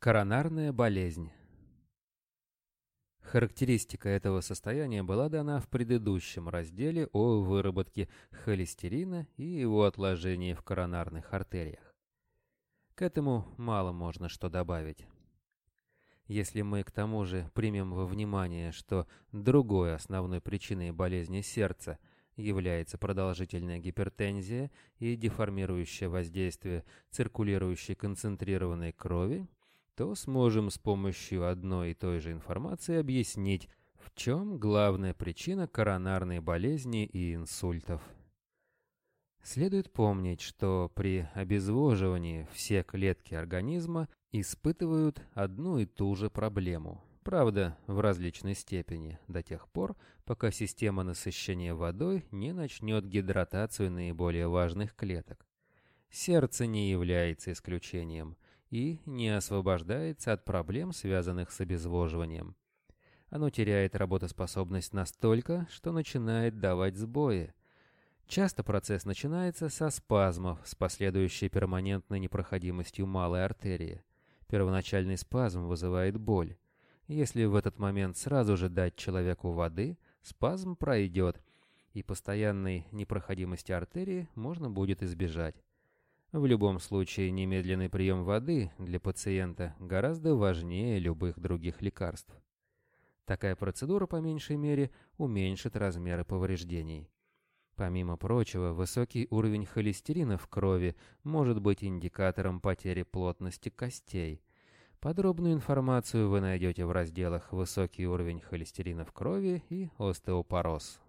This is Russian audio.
Коронарная болезнь. Характеристика этого состояния была дана в предыдущем разделе о выработке холестерина и его отложении в коронарных артериях. К этому мало можно что добавить. Если мы к тому же примем во внимание, что другой основной причиной болезни сердца является продолжительная гипертензия и деформирующее воздействие циркулирующей концентрированной крови, то сможем с помощью одной и той же информации объяснить, в чем главная причина коронарной болезни и инсультов. Следует помнить, что при обезвоживании все клетки организма испытывают одну и ту же проблему. Правда, в различной степени, до тех пор, пока система насыщения водой не начнет гидратацию наиболее важных клеток. Сердце не является исключением и не освобождается от проблем, связанных с обезвоживанием. Оно теряет работоспособность настолько, что начинает давать сбои. Часто процесс начинается со спазмов с последующей перманентной непроходимостью малой артерии. Первоначальный спазм вызывает боль. Если в этот момент сразу же дать человеку воды, спазм пройдет, и постоянной непроходимости артерии можно будет избежать. В любом случае, немедленный прием воды для пациента гораздо важнее любых других лекарств. Такая процедура, по меньшей мере, уменьшит размеры повреждений. Помимо прочего, высокий уровень холестерина в крови может быть индикатором потери плотности костей. Подробную информацию вы найдете в разделах «Высокий уровень холестерина в крови» и «Остеопороз».